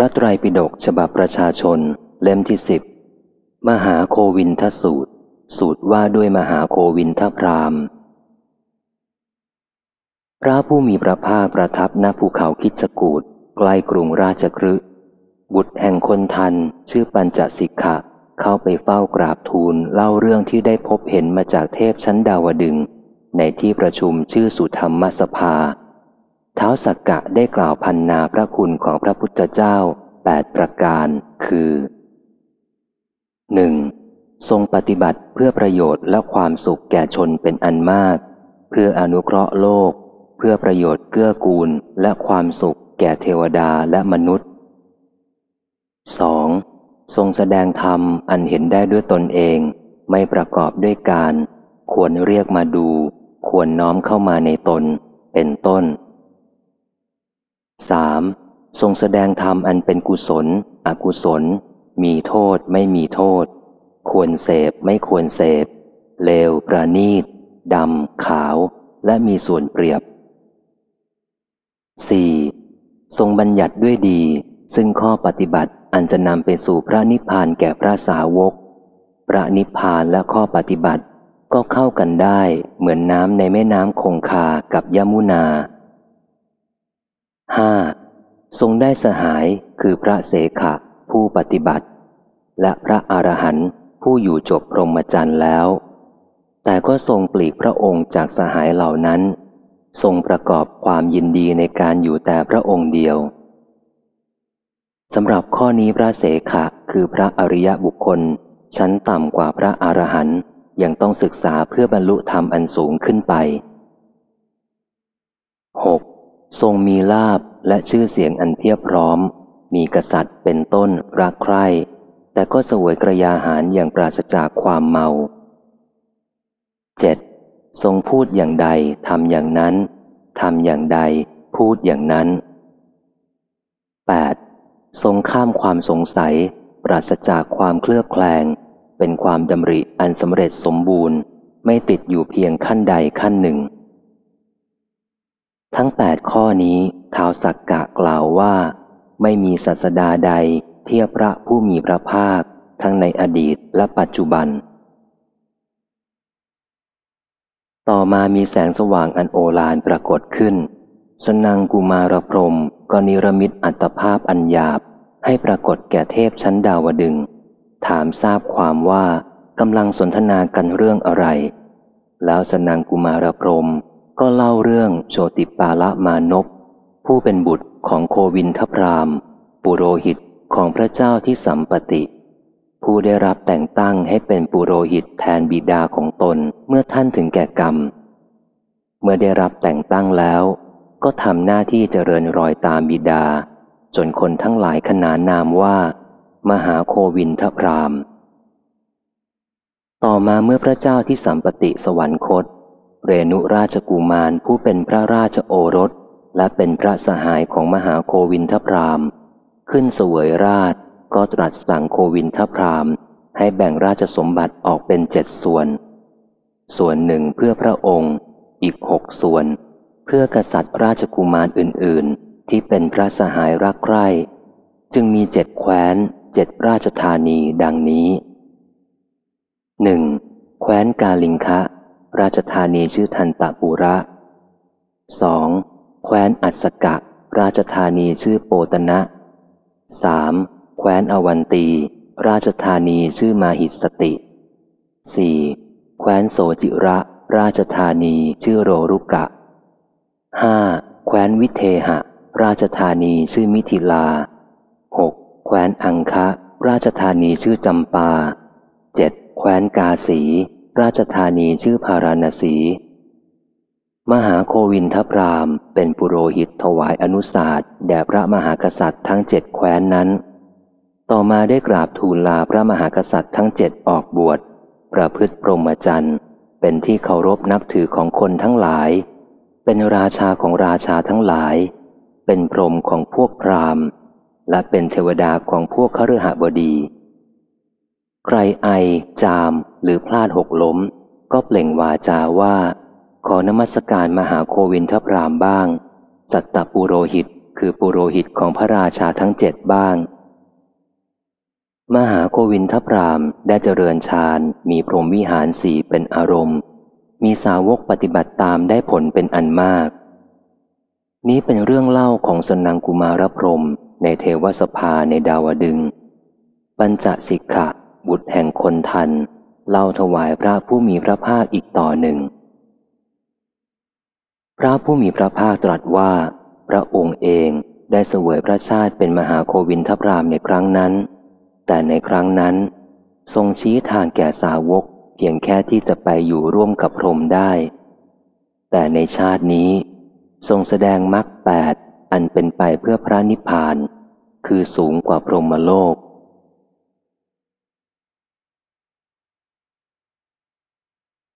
พระไตรปิฎกฉบับประชาชน เล่มที่สิบมหาโควินทสูตร สูตรว่าด้วยมหาโควินทพรามพระผู้มีพระภาคประทับณภูเขาคิดกูดใกล้กรุงราชกฤห์บุตรแห่งคนทัน ชื่อปัญจสิกขะ เข้าไปเฝ้ากราบทูลเล่าเรื่องที่ได้พบเห็นมาจากเทพชั้นดาวดึง ในที่ประชุมชื่อสุธรรมสภา ท้าสักกะได้กล่าวพันนาพระคุณของพระพุทธเจ้าแปดประการ คือ 1. ทรงปฏิบัติเพื่อประโยชน์และความสุขแก่ชนเป็นอันมาก เพื่ออนุเคราะห์โลก เพื่อประโยชน์เกื้อกูลและความสุขแก่เทวดาและมนุษย์ 2. ทรงแสดงธรรมอันเห็นได้ด้วยตนเอง ไม่ประกอบด้วยการ ควรเรียกมาดู ควรน้อมเข้ามาในตน เป็นต้น 3. ทรงแสดงธรรมอันเป็นกุศล อกุศล มีโทษไม่มีโทษ ควรเสพไม่ควรเสพ เลวประณีตดำขาว และมีส่วนเปรียบ 4. ทรงบัญญัติด้วยดี ซึ่งข้อปฏิบัติอันจะนำไปสู่พระนิพพานแก่พระสาวก พระนิพพานและข้อปฏิบัติก็เข้ากันได้เหมือนน้ำในแม่น้ำคงคากับยมุนาห้า ทรงได้สหายคือพระเสขะผู้ปฏิบัติ และพระอรหันต์ผู้อยู่จบพรหมจรรย์แล้ว แต่ก็ทรงปลีกพระองค์จากสหายเหล่านั้น ทรงประกอบความยินดีในการอยู่แต่พระองค์เดียวสำหรับข้อนี้พระเสขะคือพระอริยบุคคล ชั้นต่ำกว่าพระอรหันต์ยังต้องศึกษาเพื่อบรรลุธรรมอันสูงขึ้นไป 6. ทรงมีลาบและชื่อเสียงอันเพียบพร้อม มีกษัตริย์เป็นต้นรักใคร่แต่ก็สวยกระยาหารอย่างปราศจากความเมา 7. ทรงพูดอย่างใดทำอย่างนั้นทำอย่างใดพูดอย่างนั้น 8. ทรงข้ามความสงสัย ปราศจากความเคลือบแคลง เป็นความดำริอันสำเร็จสมบูรณ์ ไม่ติดอยู่เพียงขั้นใดขั้นหนึ่ง ทั้งแปดข้อนี้ท้าวสักกะกล่าวว่า ไม่มีศาสดาใดเทียบพระผู้มีพระภาค ทั้งในอดีตและปัจจุบัน ต่อมามีแสงสว่างอันโอฬารปรากฏขึ้น สนังกุมารพรมก็นิรมิตอัตภาพอันหยาบ ให้ปรากฏแก่เทพชั้นดาวดึง ถามทราบความว่ากำลังสนทนากันเรื่องอะไร แล้วสนังกุมารพรม ก็เล่าเรื่องโชติปาละมานพผู้เป็นบุตรของโควินทพรามปุโรหิตของพระเจ้าที่สัมปติ ผู้ได้รับแต่งตั้งให้เป็นปุโรหิตแทนบิดาของตนเมื่อท่านถึงแก่กรรม เมื่อได้รับแต่งตั้งแล้ว ก็ทำหน้าที่เจริญรอยตามบิดา จนคนทั้งหลายขนานนามว่า มหาโควินทพรามต่อมาเมื่อพระเจ้าที่สัมปติสวรรคต เรนุราชกุมารผู้เป็นพระราชโอรส และเป็นพระสหายของมหาโควินทพรามขึ้นเสวยราชก็ตรัสสั่งโควินทพรามให้แบ่งราชสมบัติออกเป็นเจ็ดส่วน ส่วนหนึ่งเพื่อพระองค์ อีกหกส่วน เพื่อกษัตริย์ราชกุมารอื่น ๆ ที่เป็นพระสหายรักใคร่จึงมีเจ็ดแคว้นเจ็ดราชธานีดังนี้หนึ่งแคว้นกาลิงคะ ราชธานีชื่อทันตปุระสองแคว้นอัสกะ ราชธานีชื่อโปตนะสามแคว้นอวันตี ราชธานีชื่อมาหิสติสี่แคว้นโสจิระ ราชธานีชื่อโรรุกะห้าแคว้นวิเทหะ ราชธานีชื่อมิถิลาหกแคว้นอังคะ ราชธานีชื่อจำปาเจ็ดแคว้นกาสี ราชธานีชื่อพาราณสี มหาโควินทพรามเป็นปุโรหิตถวายอนุสาสแด่พระมหากษัตริย์ทั้งเจ็ดแคว้นนั้น ต่อมาได้กราบทูลลาพระมหากษัตริย์ทั้งเจ็ดออกบวช ประพฤติพรหมจรรย์ เป็นที่เคารพนับถือของคนทั้งหลาย เป็นราชาของราชาทั้งหลาย เป็นพรหมของพวกพราหมณ์ และเป็นเทวดาของพวกขรหบดี ใครไอ จาม หรือพลาดหกล้ม ก็เปล่งวาจาว่า ขอนมัสการมหาโควินทพรามบ้าง สัตตปุโรหิตคือปุโรหิตของพระราชาทั้งเจ็ดบ้าง มหาโกวินทพรามได้เจริญฌานมีพรหมวิหารสี่เป็นอารมณ์ มีสาวกปฏิบัติตามได้ผลเป็นอันมาก นี้เป็นเรื่องเล่าของสนังกุมารพรมในเทวสภาในดาวดึงปัญจสิกขะ บุตรแห่งคนทัน เล่าถวายพระผู้มีพระภาคอีกต่อหนึ่ง พระผู้มีพระภาคตรัสว่า พระองค์เองได้เสวยพระชาติเป็นมหาโควินทพรามในครั้งนั้น แต่ในครั้งนั้น ทรงชี้ทางแก่สาวกเพียงแค่ที่จะไปอยู่ร่วมกับพรหมได้ แต่ในชาตินี้ ทรงแสดงมรรคแปดอันเป็นไปเพื่อพระนิพพาน คือสูงกว่าพรหมโลก